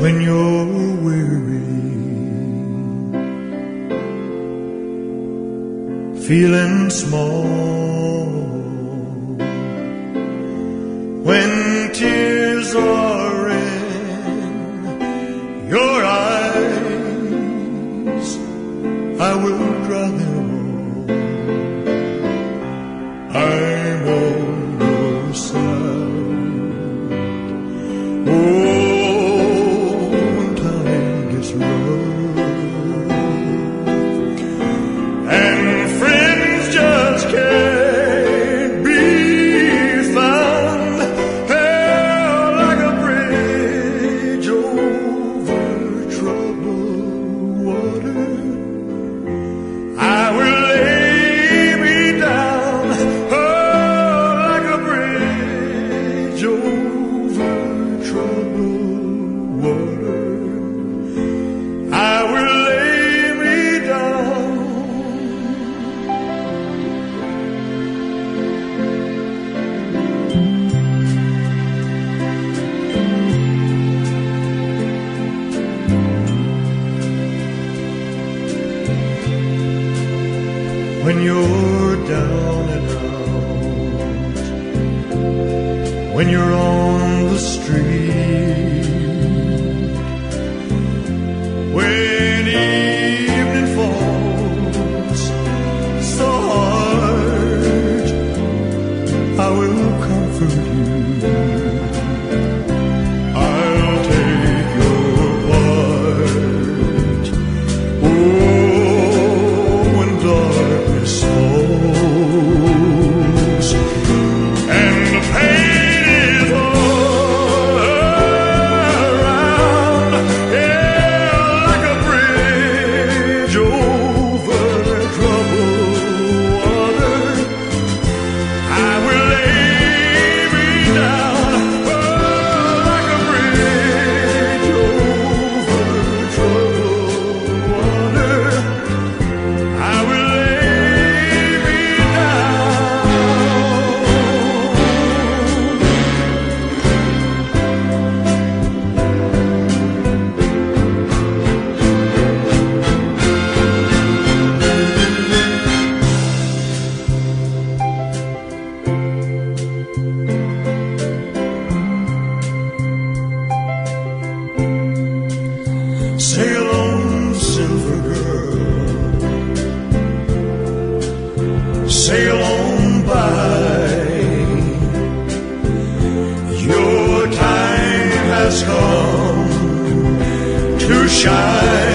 when you're weary, feeling small, when tears are in your eyes, I will dry them. when you're down and out, when you're on the street. sail on by. Your time has come to shine.